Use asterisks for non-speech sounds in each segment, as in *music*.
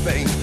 Spain.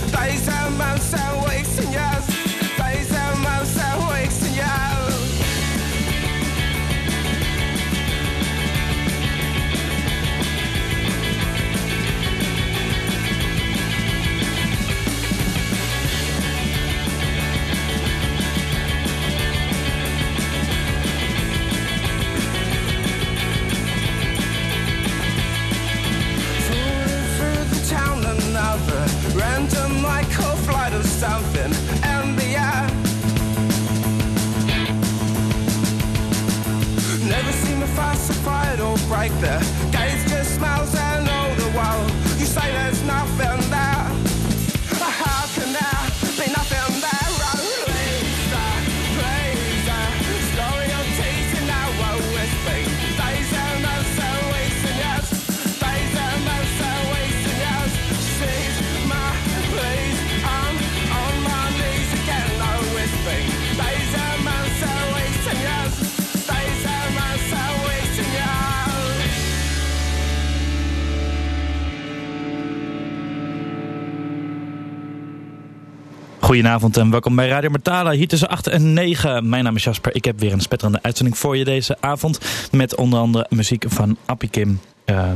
Goedenavond en welkom bij Radio Mortala. Hier tussen 8 en 9. Mijn naam is Jasper. Ik heb weer een spetterende uitzending voor je deze avond. Met onder andere muziek van Appie Kim. eh,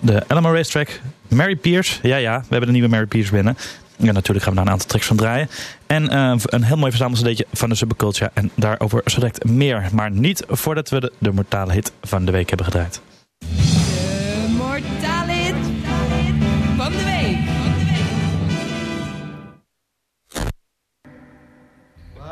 de Alamo Racetrack. Mary Pierce. Ja, ja, we hebben de nieuwe Mary Pierce binnen. Ja, natuurlijk gaan we daar een aantal tracks van draaien. En eh, een heel mooi verzamelcd'tje van de Subculture. En daarover zo direct meer. Maar niet voordat we de, de mortale hit van de week hebben gedraaid.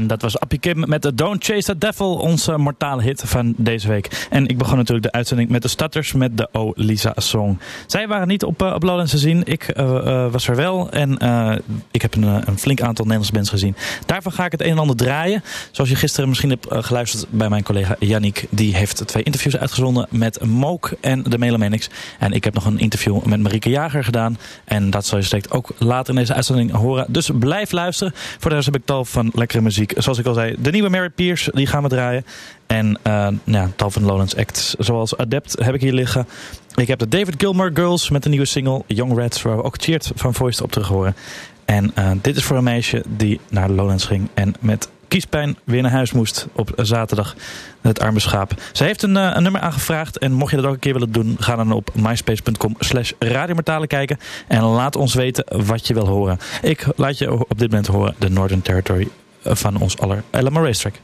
En dat was Appie Kim met de Don't Chase the Devil, onze mortale hit van deze week. En ik begon natuurlijk de uitzending met de Stutters met de O Lisa Song. Zij waren niet op, uh, op te zien, ik eh, eh, was er wel. En ik heb een, een flink aantal Nederlandse bands gezien. Daarvan ga ik het een en ander draaien. Zoals je gisteren misschien hebt eh, geluisterd bij mijn collega Yannick. Die heeft twee interviews uitgezonden met Mook en de Melamanics. En ik heb nog een interview met Marieke Jager gedaan. En dat zal je straks ook later in deze uitzending horen. Dus blijf luisteren. Voor de rest heb ik tal van lekkere muziek. Zoals ik al zei, de nieuwe Mary Pierce, die gaan we draaien. En eh, ja, tal van Lowlands acts zoals Adept heb ik hier liggen. Ik heb de David Gilmer Girls met de nieuwe single Young Reds, waar we ook Cheered van Voice op terug horen. En eh, dit is voor een meisje die naar de Lowlands ging en met kiespijn weer naar huis moest op zaterdag. Het arme schaap. Ze heeft een, eh, een, nummer aangevraagd. En mocht je dat ook een keer willen doen, ga dan op myspace.com slash radiomertalen kijken. En laat ons weten wat je wil horen. Ik laat je op dit moment horen de Northern Territory van ons aller LMR Racetrack.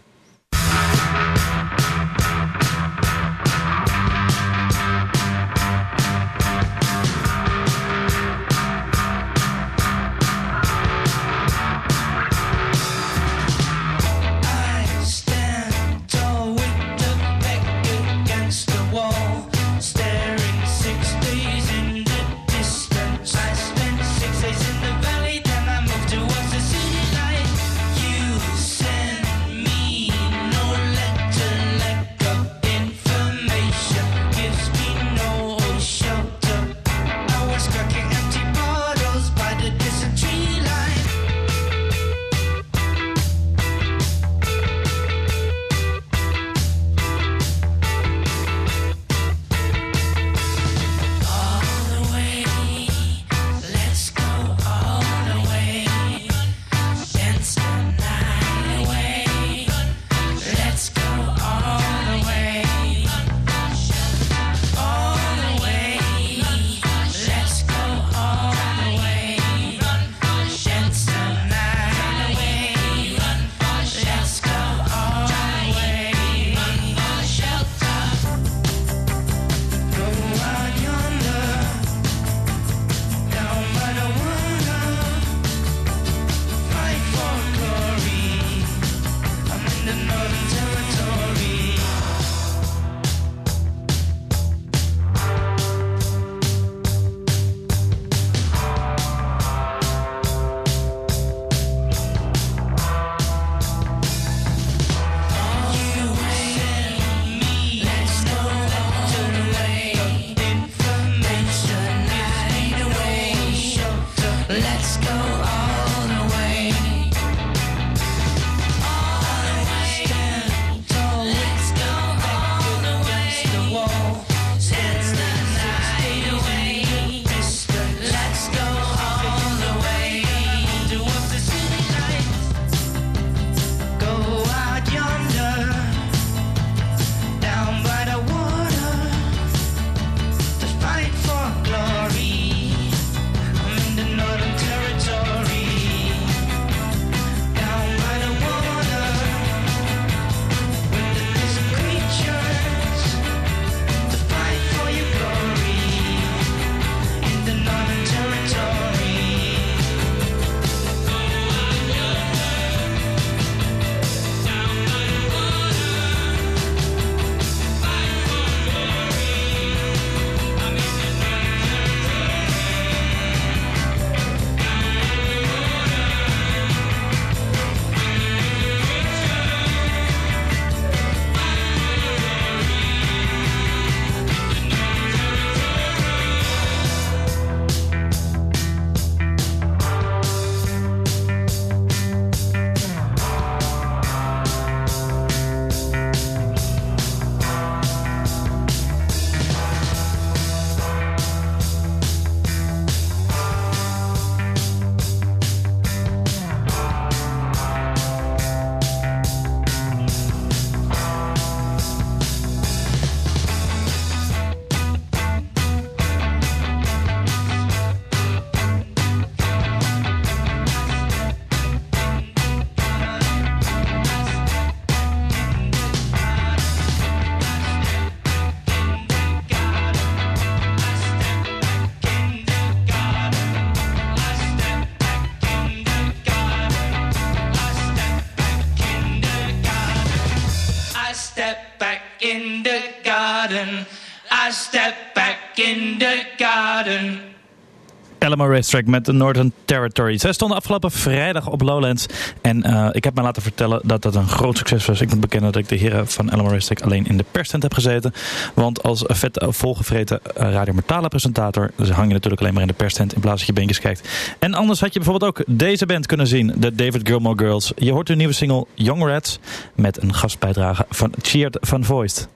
Alamo Racetrack met de Northern Territory. Zij stonden afgelopen vrijdag op Lowlands. En eh, ik heb me laten vertellen dat dat een groot succes was. Ik moet bekennen dat ik de heren van Alamo Racetrack alleen in de perstent heb gezeten. Want als vet volgevreten eh, Radio presentator dus hang je natuurlijk alleen maar in de perstent in plaats dat je beentjes kijkt. En anders had je bijvoorbeeld ook deze band kunnen zien. De David Gilmore Girls. Je hoort hun nieuwe single Young Rats met een gastbijdrage van Cheered van Voiced.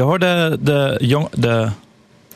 Je hoorde de Young, de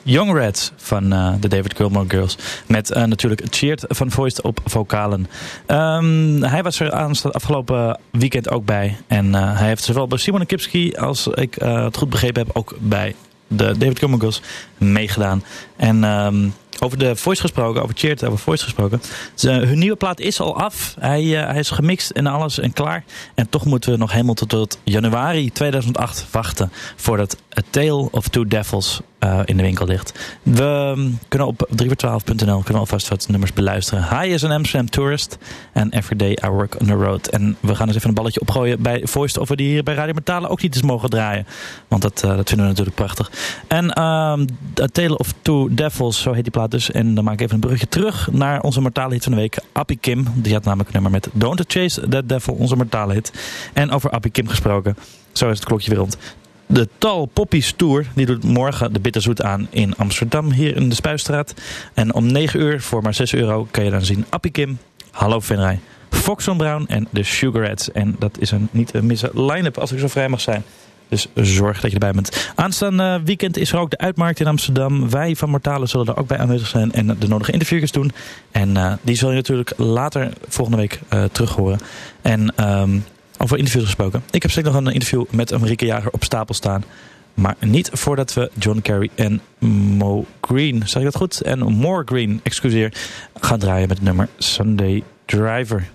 Young Rats van eh, de David Gilmour Girls. Met eh, natuurlijk Cheered van Voiced op vocalen. Ehm, hij was er afgelopen weekend ook bij. En eh, hij heeft zowel bij Simon Kipski als ik het goed begrepen heb ook bij de David Gilmour Girls meegedaan. En ehm, over de voice gesproken, over Cheered, over voice gesproken. Ze, hun nieuwe plaat is al af. Hij, eh, hij is gemixt en alles en klaar. En toch moeten we nog helemaal tot, januari 2008 wachten voordat A Tale of Two Devils eh, in de winkel ligt. We mm, kunnen op 3voor12.nl kunnen alvast wat nummers beluisteren. Hi is een Amsterdam tourist and everyday I work on the road. En we gaan eens even een balletje opgooien bij Voice of we die hier bij Radio Metalen ook niet eens mogen draaien. Want dat, eh, dat vinden we natuurlijk prachtig. En ehm A Tale of Two Devils, zo heet die plaat dus. En dan maak ik even een brugje terug naar onze mortale hit van de week. Appie Kim, die had namelijk een nummer met Don't Chase That Devil, onze mortale hit. En over Appie Kim gesproken, zo is het klokje weer rond. De Tal Poppies Tour die doet morgen de Bitterzoet aan in Amsterdam, hier in de Spuistraat. En om 9 uur voor maar 6 euro kan je dan zien Appie Kim, Hallo Venray, Foxon Brown en de Sugarettes. En dat is een niet te missen line-up als ik zo vrij mag zijn. Dus zorg dat je erbij bent. Aanstaande weekend is er ook de uitmarkt in Amsterdam. Wij van Mortale zullen er ook bij aanwezig zijn en de nodige interviews doen. En eh, die zul je natuurlijk later volgende week eh, terug horen. En ehm, over interviews gesproken. Ik heb zeker nog een interview met Marieke Jager op stapel staan. Maar niet voordat we John Kerry en Mo Green, zeg ik dat goed? En More Green, excuseer, gaan draaien met het nummer Sunday Driver.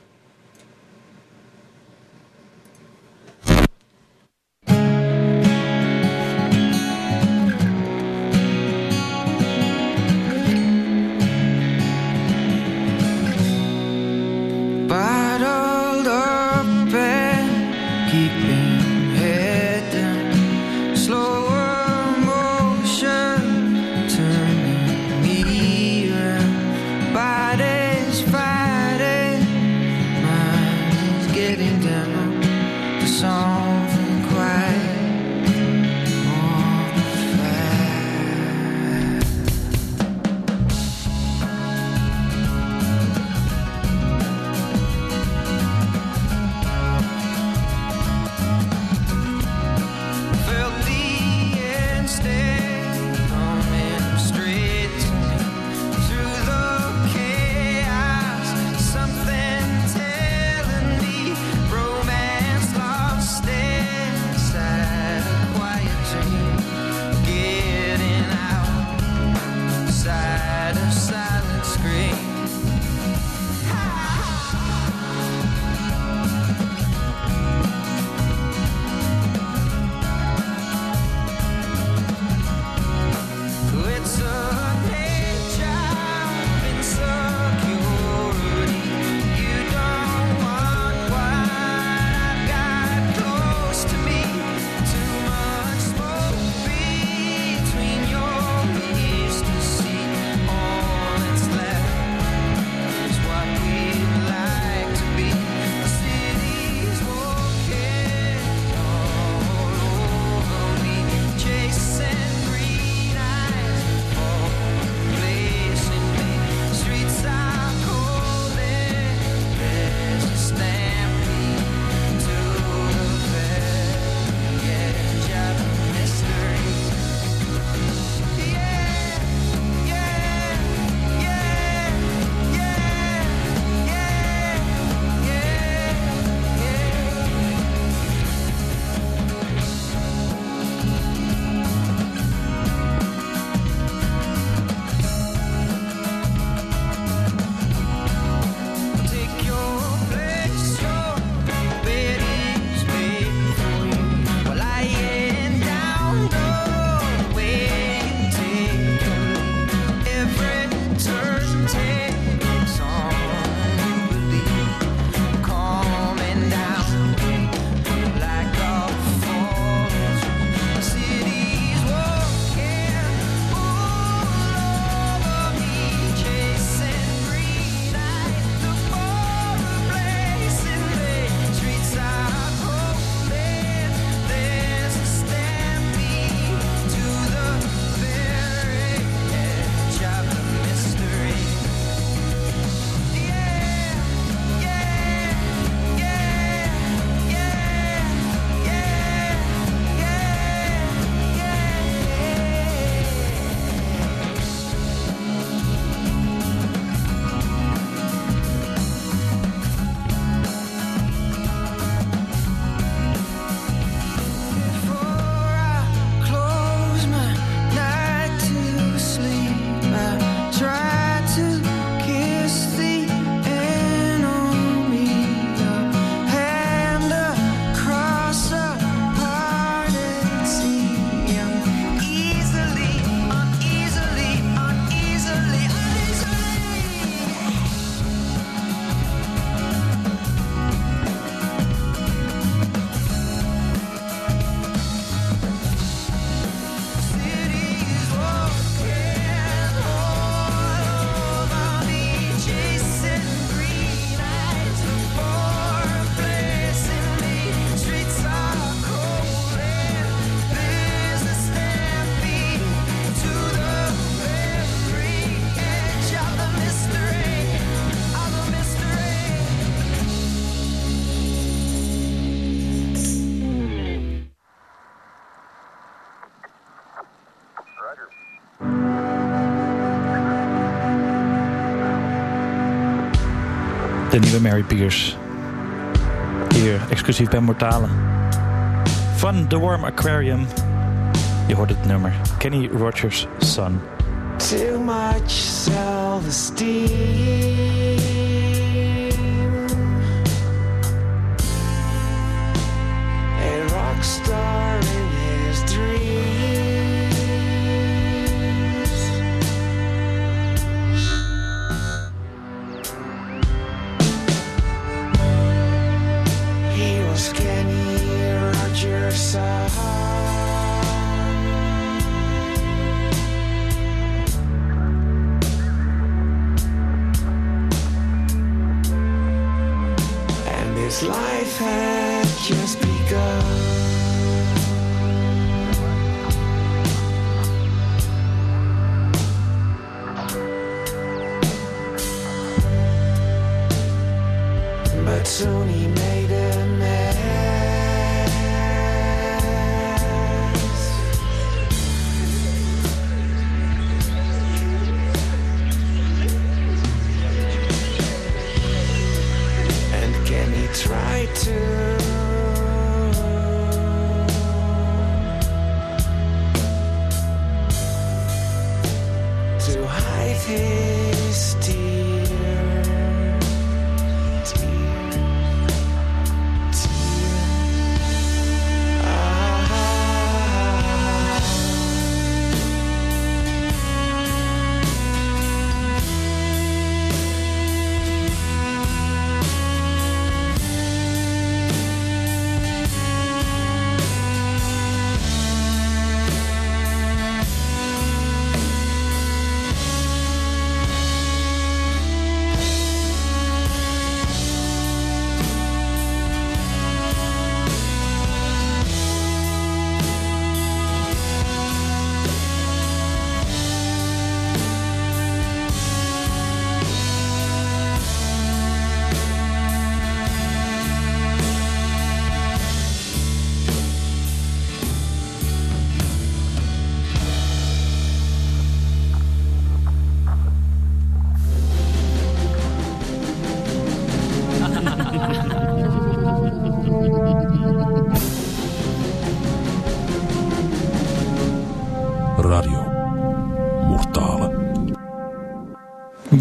De nieuwe Mary Pierce. Hier, exclusief bij Mortalen. Van The Warm Aquarium. Je hoort het nummer. Kenny Rogers' Son. Too much self-esteem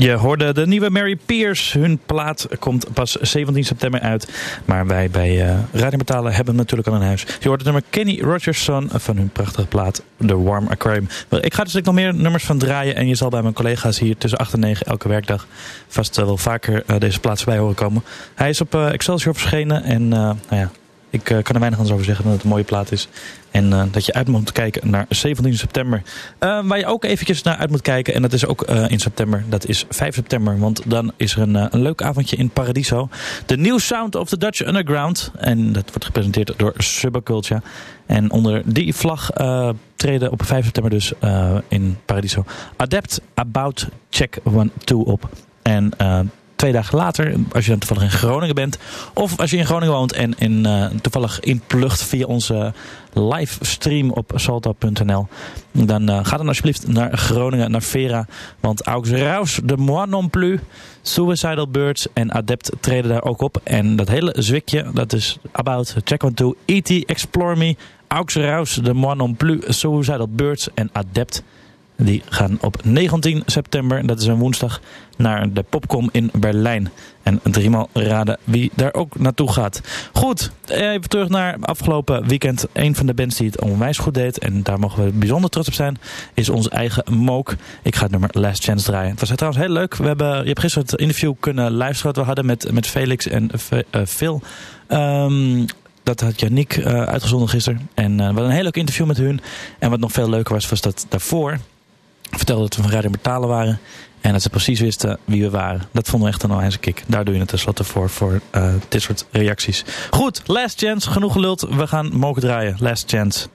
Je hoorde de nieuwe Mary Pierce. Hun plaat komt pas 17 september uit. Maar wij bij eh Radio hebben hem natuurlijk al in huis. Je hoort het nummer Kenny Rogers Son van hun prachtige plaat The Warm Aquarium. Ik ga dus nog meer nummers van draaien. En je zal bij mijn collega's hier tussen 8 en 9 elke werkdag vast eh, wel vaker eh, deze plaats bij horen komen. Hij is op eh, Excelsior verschenen. En nou ja, ik eh, kan er weinig anders over zeggen dan dat het een mooie plaat is. En eh, dat je uit moet kijken naar 17 september. Eh, waar je ook eventjes naar uit moet kijken. En dat is ook in september. Dat is 5 september. Want dan is er een, een leuk avondje in Paradiso. De New Sound of the Dutch Underground. En dat wordt gepresenteerd door Subculture. En onder die vlag eh, treden op 5 september dus in Paradiso. Adept About Check One Two op. En eh, twee dagen later, als je dan toevallig in Groningen bent. Of als je in Groningen woont en in, eh, toevallig inplucht via onze livestream op salto.nl. Dan eh, ga dan alsjeblieft naar Groningen, naar Vera. Want Aux Raus, de Moi non plus, Suicidal Birds en Adept treden daar ook op. En dat hele zwikje, dat is About, Check One Two, E.T. Explore Me, Aux Raus, de Moi non plus, Suicidal Birds en Adept. Die gaan op 19 september, dat is een woensdag, naar de Popcom in Berlijn. En driemaal raden wie daar ook naartoe gaat. Goed, even terug naar afgelopen weekend. Een van de bands die het onwijs goed deed, en daar mogen we bijzonder trots op zijn, is onze eigen Mook. Ik ga het nummer Last Chance draaien. Het was trouwens heel leuk. We hebben, je hebt gisteren het interview kunnen luisteren wat we hadden met, met Felix en uh, Phil. Um, dat had Yannick uh, uitgezonden gisteren. En uh, we hadden een heel leuk interview met hun. En wat nog veel leuker was, was dat daarvoor vertelde dat we van Radio Betalen waren. En dat ze precies wisten wie we waren. Dat vonden we echt een onwijze kick. Daar doe je het tenslotte voor, voor uh, dit soort reacties. Goed, last chance. Genoeg geluld. We gaan mogen draaien. Last chance.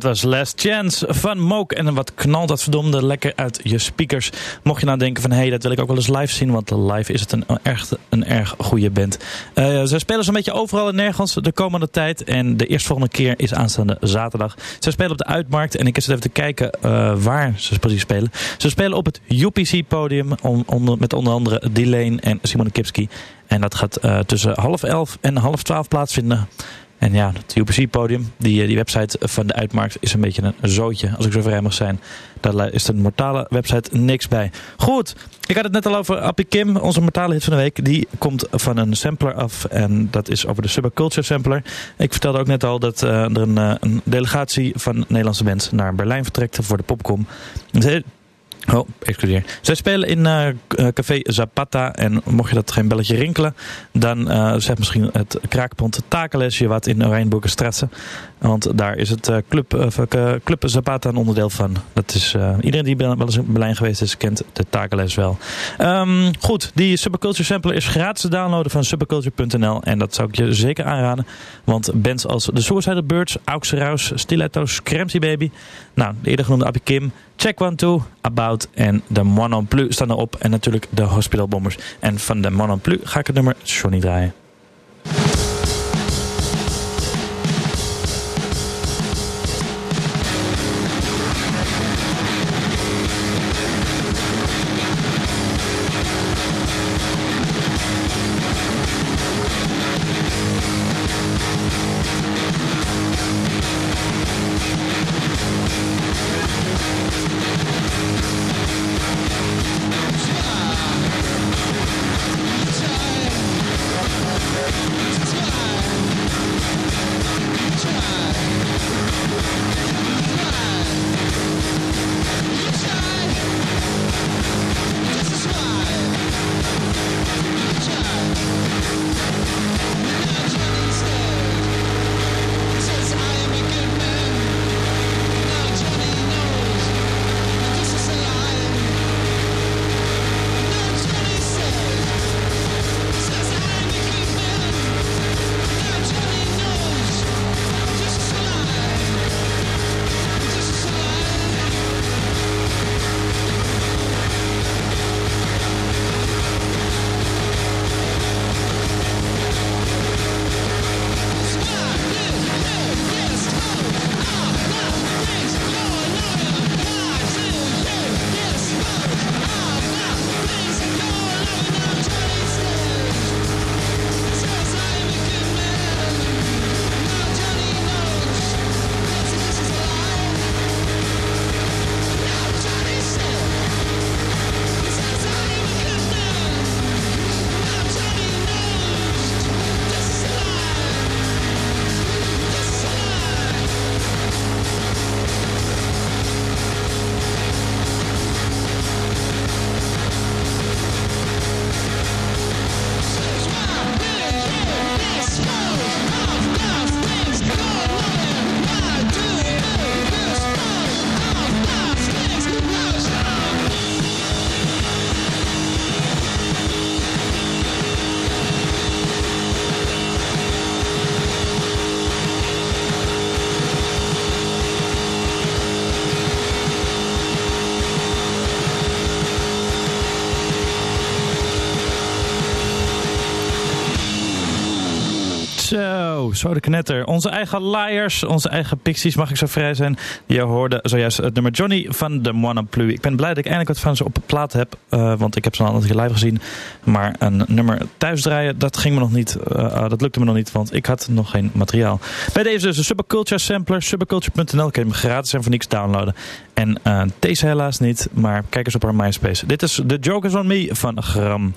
Dat was Last Chance van Mook. En wat knalt dat verdomde lekker uit je speakers. Mocht je nou denken van, hé, hey, dat wil ik ook wel eens live zien. Want live is het een erg, een erg goede band. Uh, ze spelen zo'n beetje overal en nergens de komende tijd. En de eerstvolgende keer is aanstaande zaterdag. Ze spelen op de Uitmarkt. En ik zit even te kijken uh, waar ze precies spelen. Ze spelen op het UPC-podium. Met onder andere Delane en Simone Kipski. En dat gaat uh, tussen half elf en half twaalf plaatsvinden. En ja, het UPC-podium, die, die website van de Uitmarkt is een beetje een zootje, als ik zo vrij mag zijn. Daar is de mortale website niks bij. Goed, ik had het net al over Appie Kim, onze mortale hit van de week. Die komt van een sampler af en dat is over de Subculture Sampler. Ik vertelde ook net al dat uh, er een, uh, een, delegatie van Nederlandse bands naar Berlijn vertrekt voor de Popcom. Oh, excuseer. Zij spelen in uh, Café Zapata. En mocht je dat geen belletje rinkelen, dan uh, zet misschien het kraakpont Takelesje wat in Oranjeburgerstrasse. Want daar is het uh, Club, uh, Club Zapata een onderdeel van. Dat is, uh, iedereen die wel eens in Berlijn geweest is, kent de Takeles wel. Um, goed, die Subculture Sampler is gratis te downloaden van subculture.nl. En dat zou ik je zeker aanraden. Want bands als The Suicide Birds, Aux Raus, Stilettos, Kremsy Baby. Nou, de eerder genoemde Appie Kim, Check One Two, About en de Monon Plus staan erop. En natuurlijk de Hospital Bombers. En van de Monon Plus ga ik het nummer Johnny draaien. Zo, de knetter. Onze eigen liars, onze eigen pixies, mag ik zo vrij zijn. Je hoorde zojuist het nummer Johnny van de Monoplu. Ik ben blij dat ik eindelijk wat van ze op plaat heb. Uh, want ik heb ze al een live gezien. Maar een nummer thuis draaien, dat ging me nog niet. Uh, dat lukte me nog niet, want ik had nog geen materiaal. Bij deze dus een Subculture Sampler. Subculture.nl kan je hem gratis en voor niks downloaden. En deze helaas niet, maar kijk eens op haar MySpace. Dit is The Jokers on Me van Gram.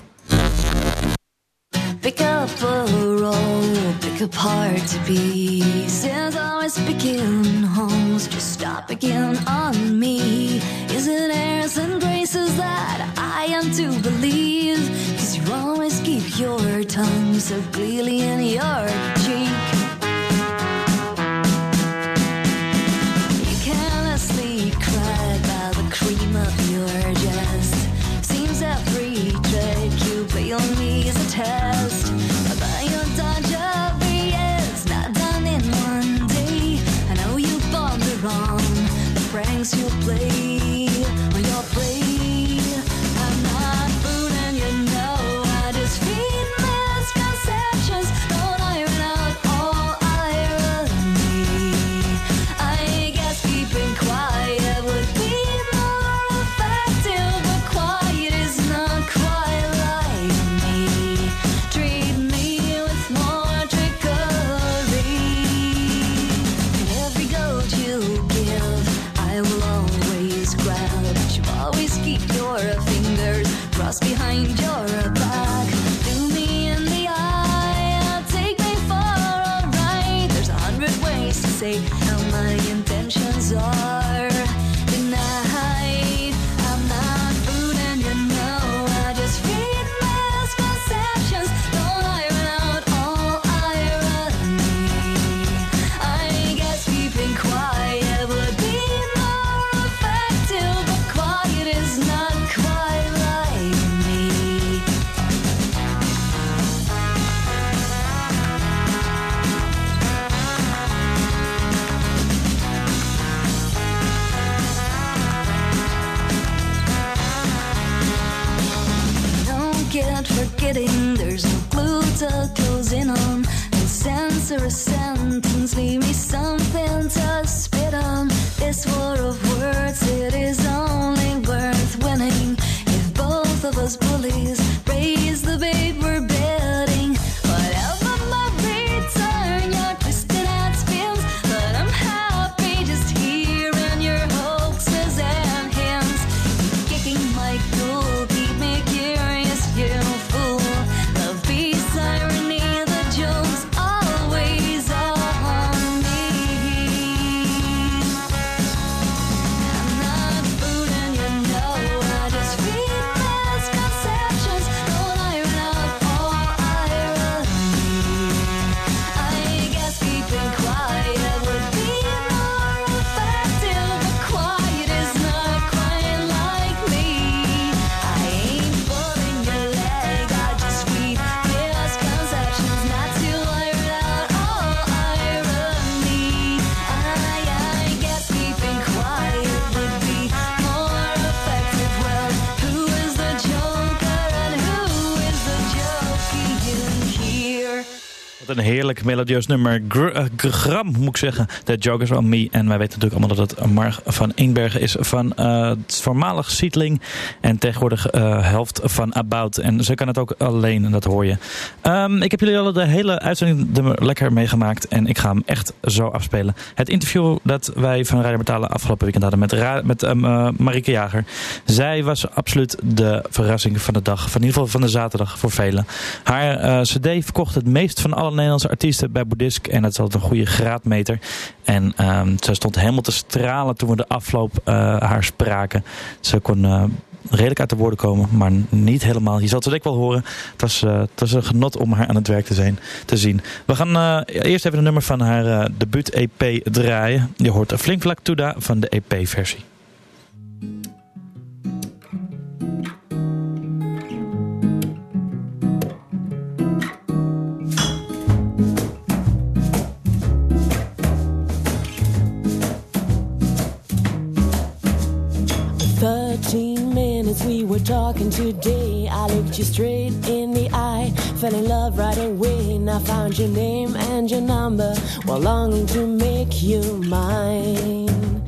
Pick to be. Since always picking homes, just stop picking on me. Is it airs and graces that I am to believe? Cause you always keep your tongue so clearly in your as you play melodieus nummer. Eh, gram, moet ik zeggen. The Jokers on Me. En wij weten natuurlijk allemaal dat het Marg van Inbergen is van eh, het voormalig Sietling. En tegenwoordig eh, helft van About. En ze kan het ook alleen, en dat hoor je. Ehm, ik heb jullie al de hele uitzending er lekker meegemaakt. En ik ga hem echt zo afspelen. Het interview dat wij van Radio Betalen afgelopen weekend hadden met, met ehm, eh, Marike Jager. Zij was absoluut de verrassing van de dag. Van in ieder geval van de zaterdag voor velen. Haar cd verkocht het meest van alle Nederlandse artiesten bij Boeddhisk. En dat is altijd een goede graadmeter. En ehm, ze stond helemaal te stralen toen we de afloop eh, haar spraken. Ze kon eh, redelijk uit de woorden komen, maar niet helemaal. Je zal het wel horen. Het was, eh, het was een genot om haar aan het werk te, zijn, te zien. We gaan eerst even een nummer van haar debuut-EP draaien. Je hoort Flink Vlak Tuda van de EP-versie. Today. I looked you straight in the eye, fell in love right away. And I found your name and your number while longing to make you mine.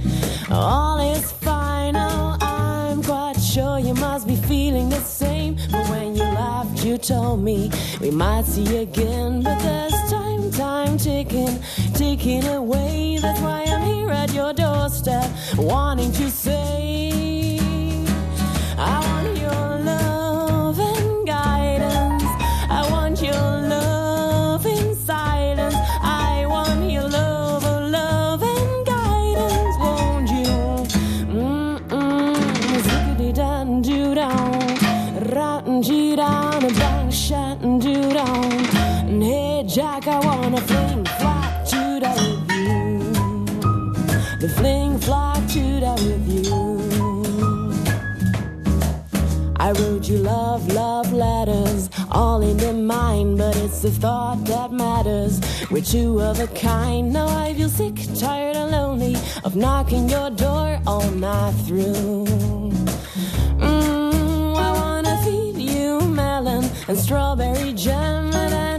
All is fine, I'm quite sure you must be feeling the same. But when you laughed, you told me we might see again. But there's time, time ticking, ticking away. That's why I'm here at your doorstep, wanting to say, Jack, I wanna fling fly to that with you. The fling fly to that with you. I wrote you love, love letters, all in the mind, but it's the thought that matters. We're two of a kind. Now I feel sick, tired, and lonely of knocking your door all night through. Mm, I wanna feed you melon and strawberry jam, and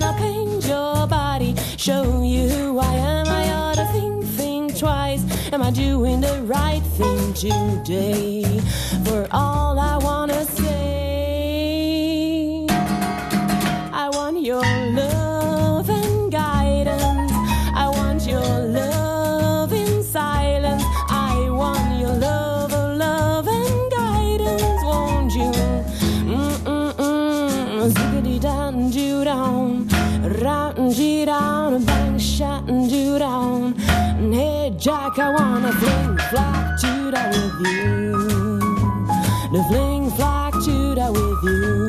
show you who I am. I ought to think, think twice. Am I doing the right thing today? For all I wanna I wanna fling to that with you. The fling to that with you.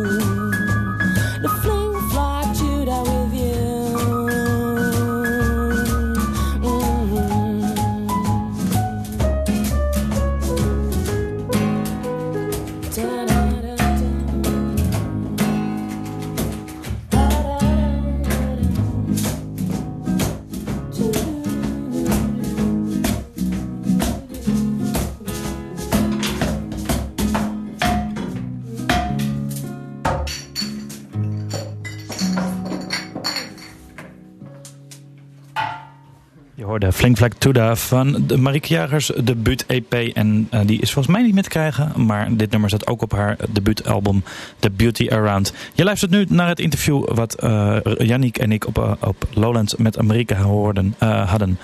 Hoorde Flak Tuda van de Marieke Jagers debuut EP. En eh, die is volgens mij niet meer te krijgen. Maar dit nummer zat ook op haar debuutalbum The Beauty Around. Je luistert nu naar het interview wat eh Yannick en ik op, eh, op Lowlands met Amerika hoorden, hadden.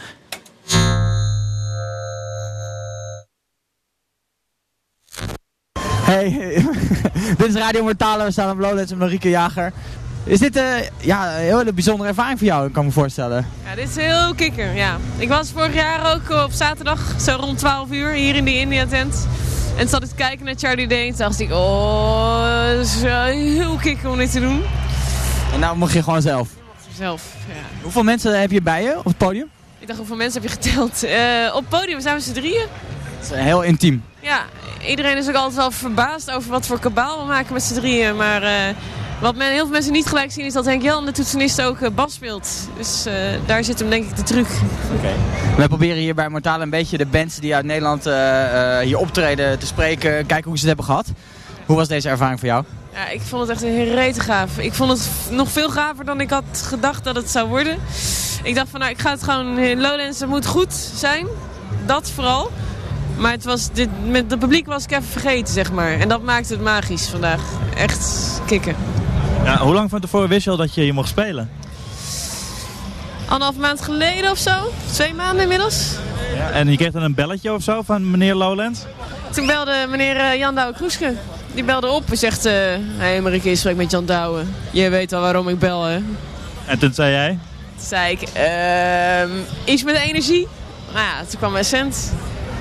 Hey, *laughs* dit is Radio Mortale, we staan op Lowlands met Marieke Jager. Is dit eh, ja, een hele bijzondere ervaring voor jou, kan ik me voorstellen? Ja, dit is heel kikker, ja. Ik was vorig jaar ook op zaterdag, zo rond 12 uur, hier in de India tent. En zat ik te kijken naar Charlie Day en dacht ik, oh, dat is heel kikker om dit te doen. En nou mag je gewoon zelf. Zelf, ja. Hoeveel mensen heb je bij je op het podium? Ik dacht, hoeveel mensen heb je geteld? Eh, op het podium zijn we z'n drieën. Het is heel intiem. Ja, iedereen is ook altijd wel verbaasd over wat voor kabaal we maken met z'n drieën. Maar eh, wat men, heel veel mensen niet gelijk zien is dat Henk Jan, de toetsenist, ook eh, bas speelt. Dus eh, daar zit hem denk ik de truc. Wij proberen hier bij Mortale een beetje de bands die uit Nederland eh, eh, hier optreden te spreken. Kijken hoe ze het hebben gehad. Hoe was deze ervaring voor jou? Ja, ik vond het echt een rete gaaf. Ik vond het nog veel gaver dan ik had gedacht dat het zou worden. Ik dacht van nou, ik ga het gewoon in Lowlands, het moet goed zijn. Dat vooral. Maar het was, dit, met het publiek was ik even vergeten, zeg maar. En dat maakte het magisch vandaag. Echt kicken. Ja, hoe lang van tevoren wist je al dat je hier mocht spelen? Anderhalf maand geleden of zo. Twee maanden inmiddels. Ja, en je kreeg dan een belletje of zo van meneer Lowlands? Toen belde meneer eh, Jan Douwe Kroeske. Die belde op en zegt... Hé hey Marieke, ik spreek met Jan Douwe. Je weet al waarom ik bel, hè? En toen zei jij? Toen zei ik... ehm iets met energie. Nou ja, toen kwam Essent.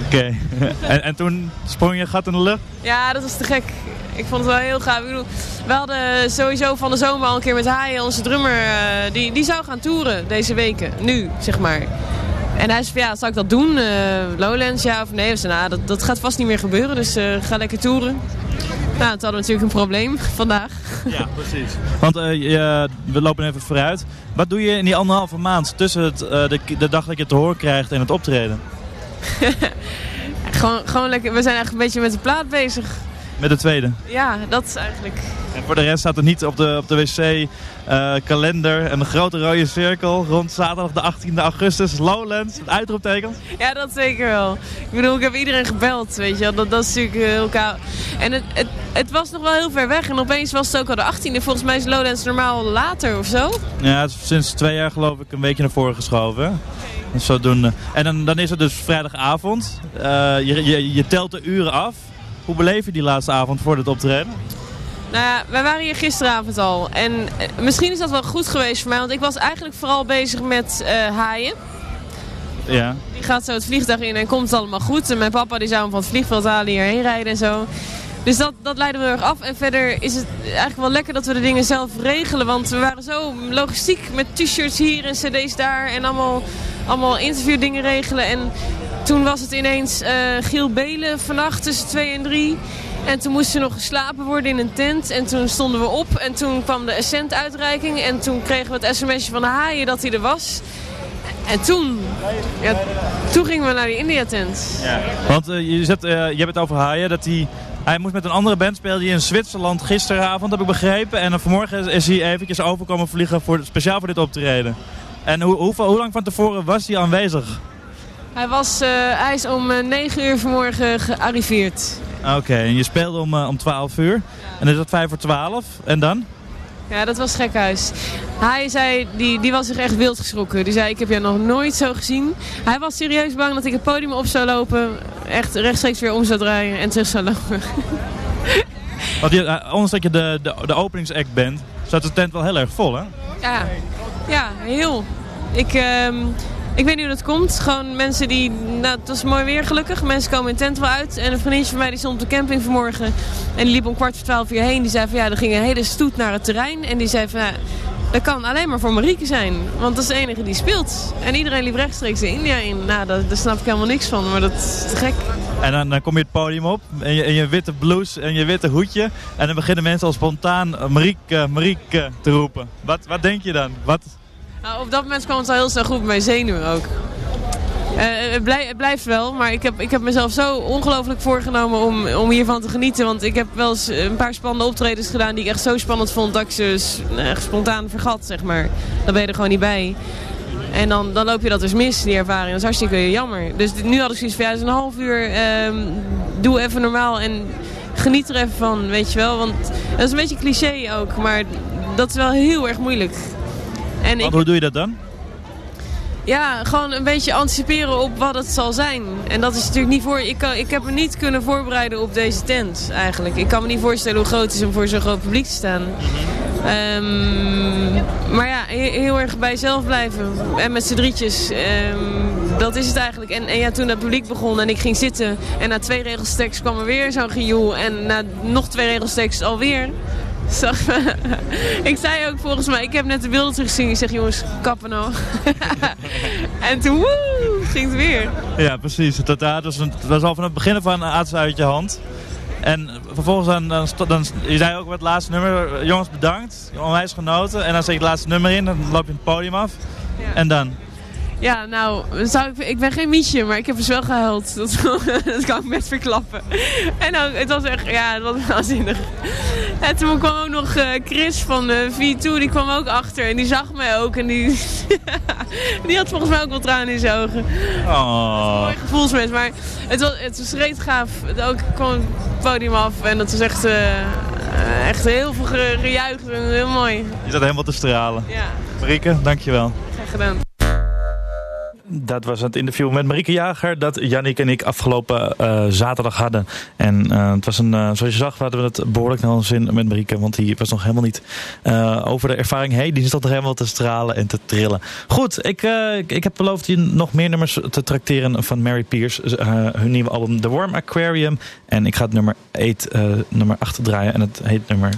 Oké. *laughs* en, en toen sprong je een gat in de lucht? Ja, dat was te gek. Ik vond het wel heel gaaf. Ik bedoel, we hadden sowieso van de zomer al een keer met Haaien, onze drummer, eh, die, die zou gaan toeren deze weken. Nu, zeg maar. En hij zei van, ja, zal ik dat doen? Eh, Lowlands, ja of nee? We zeiden, nou, dat, dat gaat vast niet meer gebeuren, dus eh, ga lekker toeren. Nou, toen hadden we natuurlijk een probleem *laughs* vandaag. Ja, precies. Want je- we lopen even vooruit. Wat doe je in die anderhalve maand tussen het, de, de dag dat je het te horen krijgt en het optreden? *laughs* gewoon, gewoon lekker, we zijn eigenlijk een beetje met de plaat bezig. Met de tweede. Ja, dat is eigenlijk... En voor de rest staat er niet op de, op de wc eh, kalender een grote rode cirkel rond zaterdag de 18e augustus, Lowlands, het uitroepteken. Ja, dat zeker wel. Ik bedoel, ik heb iedereen gebeld, weet je wel. Dat, dat is natuurlijk eh, heel koud. En het, het, het was nog wel heel ver weg. En opeens was het ook al de 18e. Volgens mij is Lowlands normaal later of zo. Ja, het is sinds twee jaar geloof ik een weekje naar voren geschoven. Dus zodoende. En dan, dan is het dus vrijdagavond. Eh, je, je, je telt de uren af. Hoe beleef je die laatste avond voor het optreden? Nou ja, wij waren hier gisteravond al. En eh, misschien is dat wel goed geweest voor mij. Want ik was eigenlijk vooral bezig met eh, haaien. Ja. Die gaat zo het vliegtuig in en komt het allemaal goed. En mijn papa die zou hem van het vliegveld halen hierheen rijden en zo. Dus dat, dat leidde me heel erg af. En verder is het eigenlijk wel lekker dat we de dingen zelf regelen. Want we waren zo logistiek met t-shirts hier en cd's daar. En allemaal, allemaal interviewdingen regelen. En toen was het ineens eh, Giel Belen vannacht tussen 2 en 3. En toen moest er nog geslapen worden in een tent. En toen stonden we op. En toen kwam de Essent-uitreiking. En toen kregen we het sms'je van de haaien dat hij er was. En toen, toen gingen we naar die India-tent. Ja. Want eh, je, eh, je hebt het over Haaien, dat hij... Hij moest met een andere band spelen die in Zwitserland gisteravond, heb ik begrepen. En vanmorgen is, hij eventjes overkomen vliegen voor, speciaal voor dit optreden. En hoe, hoe lang van tevoren was hij aanwezig? Hij, was, eh, hij is om eh, 9 uur vanmorgen gearriveerd. Oké, en je speelde om, eh, om 12 uur. En is het 5 voor 12. En dan? Ja, dat was gekhuis. Hij zei, die, die was zich echt wild geschrokken. Die zei, ik heb jou nog nooit zo gezien. Hij was serieus bang dat ik het podium op zou lopen. Echt rechtstreeks weer om zou draaien en terug zou lopen. *laughs* Want je, eh, ondanks dat je de, de, de openingsact bent, staat de tent wel heel erg vol, hè? Ja, ja heel. Ik, ehm, ik weet niet hoe dat komt. Gewoon mensen die... Nou, het was mooi weer gelukkig. Mensen komen in tent wel uit. En een vriendje van mij die stond op de camping vanmorgen. En die liep om kwart voor twaalf hier heen. Die zei van ja, er ging een hele stoet naar het terrein. En die zei van ja, dat kan alleen maar voor Marieke zijn. Want dat is de enige die speelt. En iedereen liep rechtstreeks de India in. Nou, daar, daar snap ik helemaal niks van. Maar dat is te gek. En dan, dan kom je het podium op in je, in je witte blouse en je witte hoedje. En dan beginnen mensen al spontaan Marieke, Marieke te roepen. Wat, wat denk je dan? Wat? Nou, op dat moment kwam het al heel snel goed mijn zenuwen ook. Eh, het, blij- het blijft wel, maar ik heb, ik heb mezelf zo ongelooflijk voorgenomen om, om hiervan te genieten. Want ik heb wel eens een paar spannende optredens gedaan die ik echt zo spannend vond dat ik ze nou, echt spontaan vergat, zeg maar. Dan ben je er gewoon niet bij. En dan, dan loop je dat dus mis, die ervaring. Dat is hartstikke jammer. Dus nu had ik zoiets van, ja, is een half uur, ehm, doe even normaal en geniet er even van, weet je wel. Want dat is een beetje cliché ook, maar dat is wel heel erg moeilijk. En ik, hoe doe je dat dan? ja, gewoon een beetje anticiperen op wat het zal zijn. En dat is natuurlijk niet voor. Ik, kan, ik heb me niet kunnen voorbereiden op deze tent eigenlijk. Ik kan me niet voorstellen hoe groot het is om voor zo'n groot publiek te staan. Ehm, maar ja, he- heel erg bij jezelf blijven. En met z'n drietjes. Ehm, dat is het eigenlijk. En, en ja, toen dat publiek begon en ik ging zitten. En na twee regels tekst kwam er weer zo'n gejoel. En na nog twee regels tekst alweer. Zag, ik zei ook volgens mij, ik heb net de beelden teruggezien. Ik zeg jongens, kappen nou. *laughs* en toen woe, ging het weer. Ja, precies. Dat, ja, dat was, een, dat was al van het begin af aan aards uit je hand. En vervolgens dan, dan, dan, je zei ook bij het laatste nummer, jongens bedankt, onwijs genoten. En dan zet je het laatste nummer in, dan loop je het podium af. En dan? Ja, nou, zou ik, ik ben geen mietje, maar ik heb dus wel gehuild. Dat, *laughs* dat kan ik best verklappen. En ook, het was echt, ja, het was waanzinnig. En toen kwam ook nog eh, Chris van eh, V2, die kwam ook achter. En die zag mij ook. En die, *laughs* die had volgens mij ook wel tranen in zijn ogen. Oh. Mooi gevoelsmens, maar het was, het was reet gaaf. Het ook kwam het podium af en dat was echt, eh, echt heel veel ge- gejuich en heel mooi. Je zat helemaal te stralen. Ja, Marieke, dankjewel. graag gedaan. Dat was het interview met Marieke Jager dat Jannik en ik afgelopen eh, zaterdag hadden. En eh, het was een, eh, zoals je zag, hadden we het behoorlijk naar ons zin met Marieke. Want die was nog helemaal niet over de ervaring heen. Die stond nog helemaal te stralen en te trillen. Goed, ik, ik- heb beloofd je nog meer nummers te trakteren van Mary Pierce. hun nieuwe album The Warm Aquarium. En ik ga het nummer 8, eh, nummer 8 draaien. En het heet nummer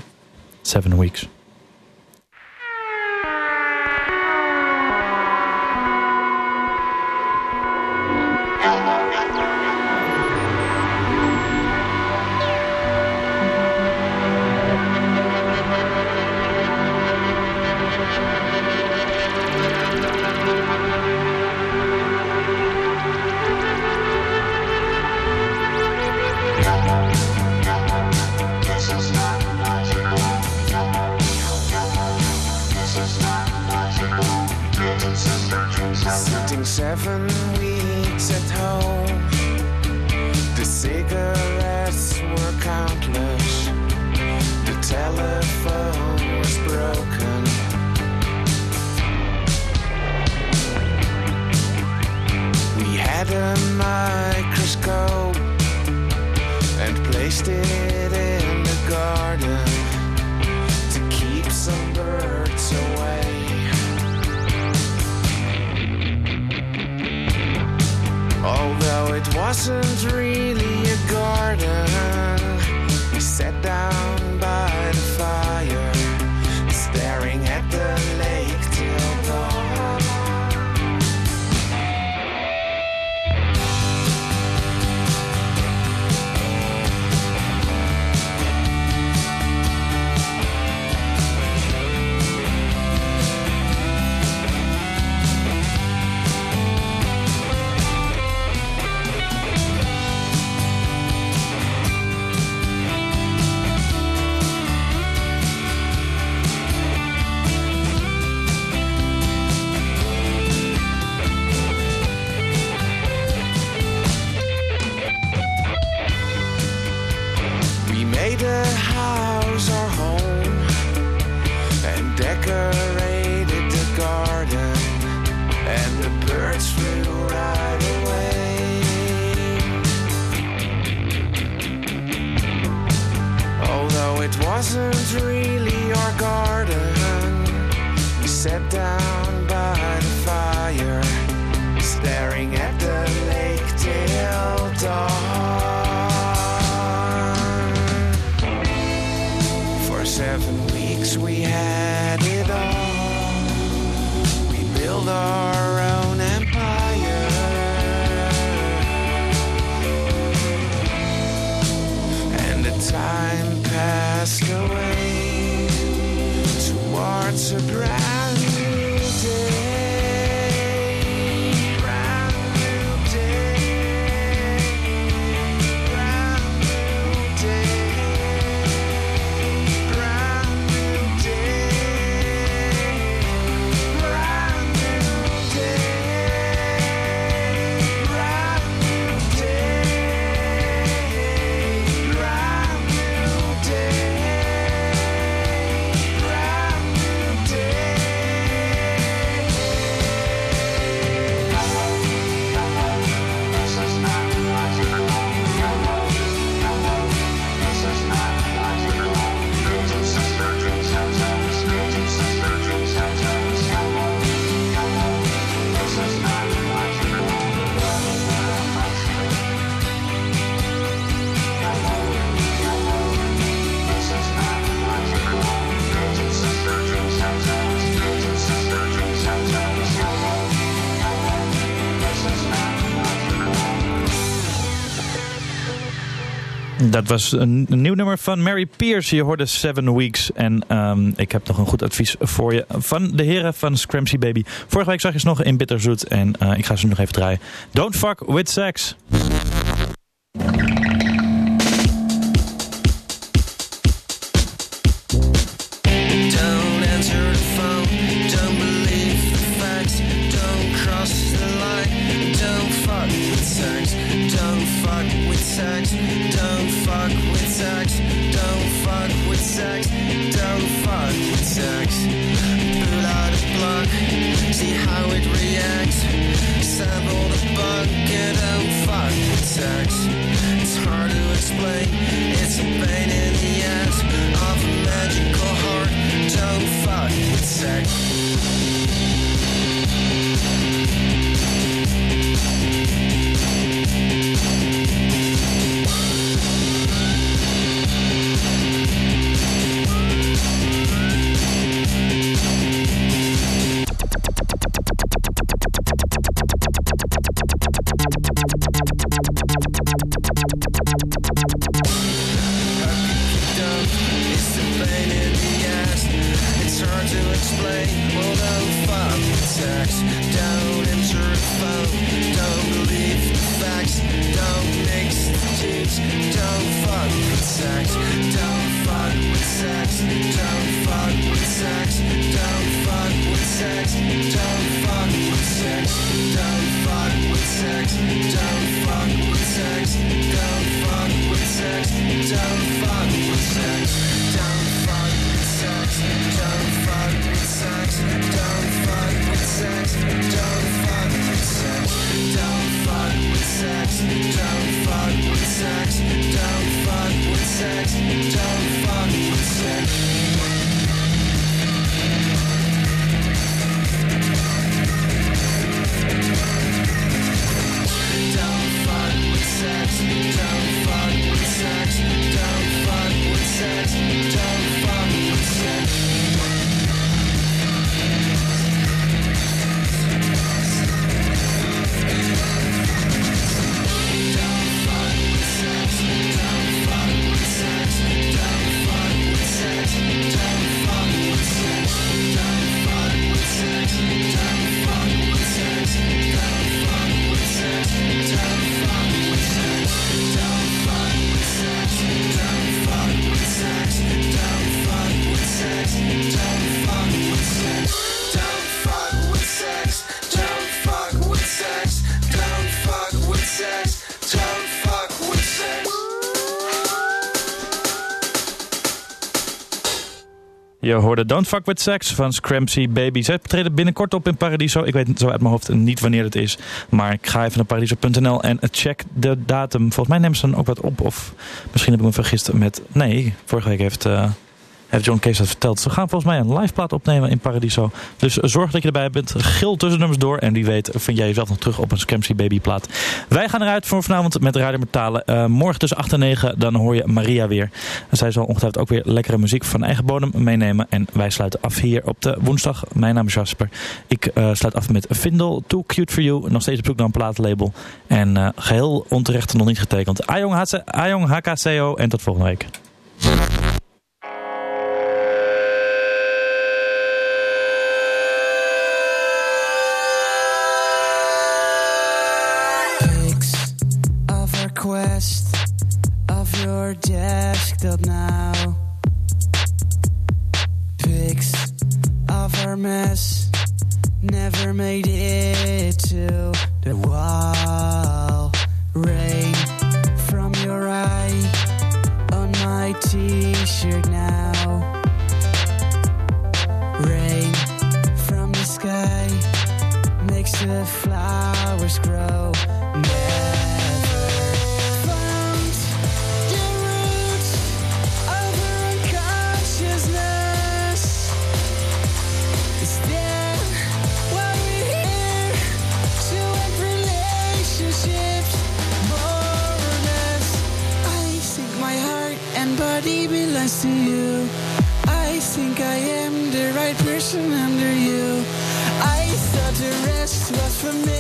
7 Weeks. Had a microscope and placed it in the garden to keep some birds away. Although it wasn't really a garden, we sat down dat was een, nieuw nummer van Mary Pierce. Je hoorde Seven Weeks. En ehm, ik heb nog een goed advies voor je van de heren van Scramsy Baby. Vorige week zag je ze nog in Bitterzoet. En eh, ik ga ze nog even draaien. Don't fuck with sex. hoorde Don't Fuck With Sex van Scrampsy Baby. Zij treden binnenkort op in Paradiso. Ik weet zo uit mijn hoofd niet wanneer het is. Maar ik ga even naar paradiso.nl en check de datum. Volgens mij nemen ze dan ook wat op. Of misschien heb ik me vergist met... Nee, vorige week heeft... Eh, heeft John Case dat verteld. Ze gaan volgens mij een live plaat opnemen in Paradiso. Dus zorg dat je erbij bent. Gil tussen nummers door. En wie weet vind jij jezelf nog terug op een Scamsy Baby plaat. Wij gaan eruit voor vanavond met Radio Mortale. Eh, morgen tussen 8 en 9 dan hoor je Maria weer. Zij zal ongetwijfeld ook weer lekkere muziek van eigen bodem meenemen. En wij sluiten af hier op de woensdag. Mijn naam is Jasper. Ik eh, sluit af met Vindel, Too Cute For You. Nog steeds op zoek naar een plaatlabel. En eh, geheel onterecht nog niet getekend. Ayong HKCO en tot volgende week. Your desktop now. Pics of our mess never made it to the wall. Rain from your eye on my t-shirt now. Rain from the sky makes the flowers grow. Right person under you. I thought the rest was familiar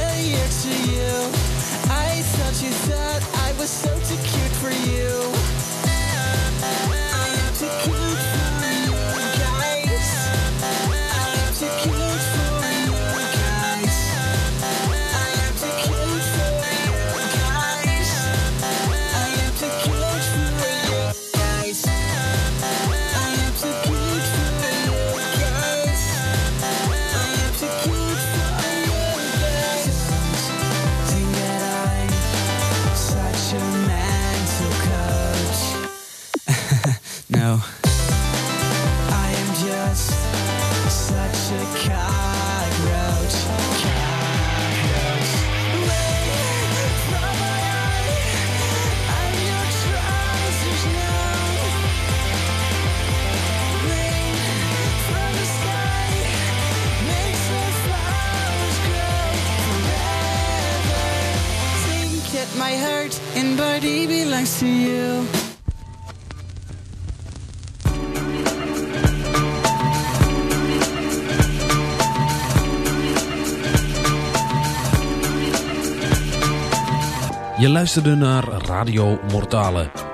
belongs to you. Je luisterde naar Radio Mortale.